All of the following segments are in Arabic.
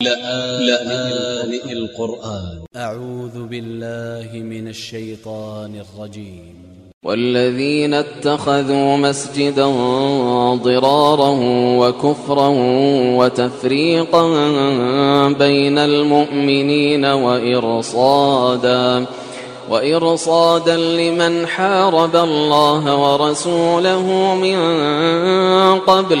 لآن القرآن. أ ع و ذ ب ا ل ل ه من ا ل ش ي ط ا ن ا ل ج ي م والذين اتخذوا مسجدا ضرارا وكفرا وتفريقا بين المؤمنين وإرصادا وإرصادا لمن حارب الله ورسوله من قبل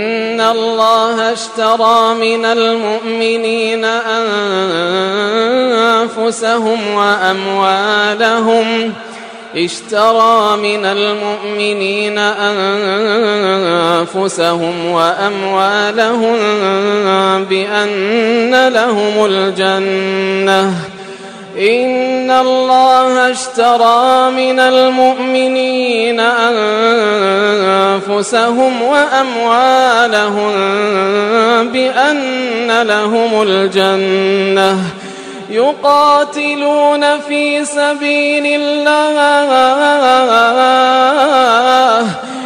الله اشترى من المؤمنين أنفسهم وأموالهم اشترى من المؤمنين أنفسهم وأموالهم بأن لهم الجنة إن الله اشترى من المؤمنين أنفسهم وأموالهم بأن لهم الجنة. يقاتلون في سبيل الله.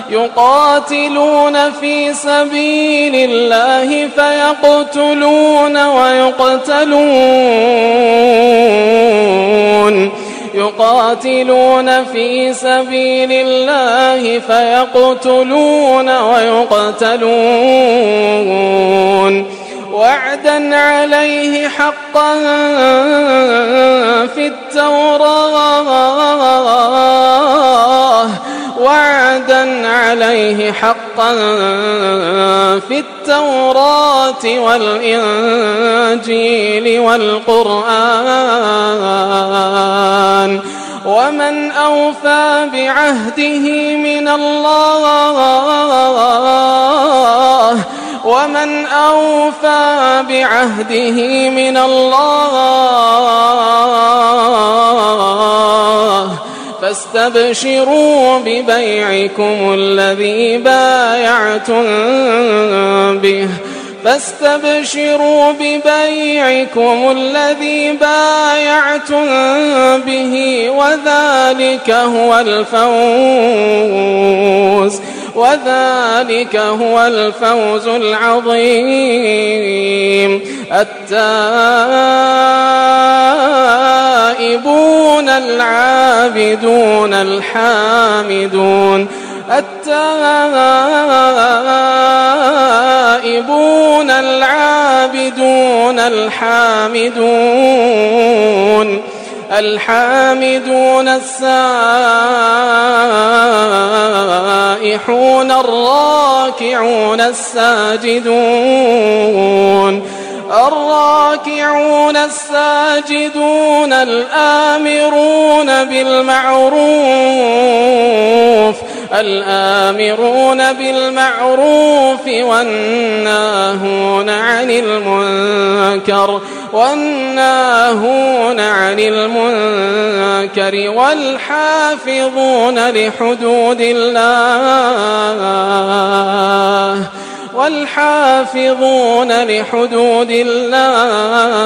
يقاتلون في سبيل الله فيقتلون ويقتلون. يقاتلون في سبيل الله فيقتلون ويقتلون. وعدا عليه حقا في التوراة. وعدا عليه حقا في التوراة والإنجيل والقرآن. أوفى بعهده من الله. ومن أوفى بعهده من الله. فاستبشروا ببيعكم الذي بايعتم به. فاستبشروا ببيعكم الذي بايعتم به وذلك هو الفوز وذلك هو الفوز العظيم. التائبون العابدون الحامدون. التائبون العابدون الحامدون الحامدون السائحون الراكعون الساجدون الراكعون الساجدون الآمرون بالمعروف الآمرون بالمعروف والناهون عن المنكر والناهون عن المنكر والحافظون لحدود الله والحافظون لحدود الله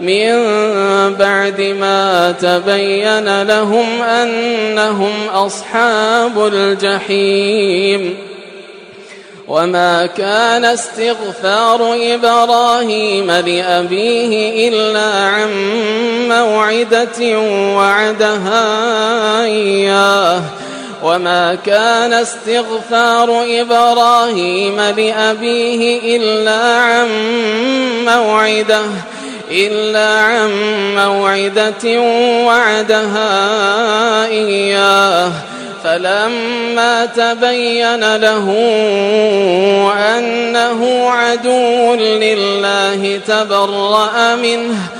من بعد ما تبين لهم أنهم أصحاب الجحيم. وما كان استغفار إبراهيم لأبيه إلا عن موعدة وعدها إياه. وما كان استغفار إبراهيم لأبيه إلا عن موعده إلا عن موعدة وعدها إياه. فلما تبين له أنه عدو لله تبرأ منه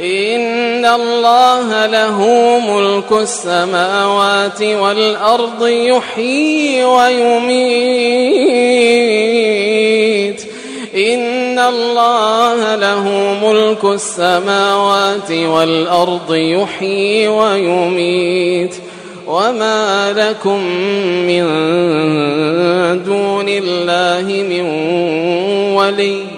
إن الله له ملك السماوات والأرض يحيي ويميت إن الله له ملك السماوات والأرض يحيي ويميت وما لكم من دون الله من ولي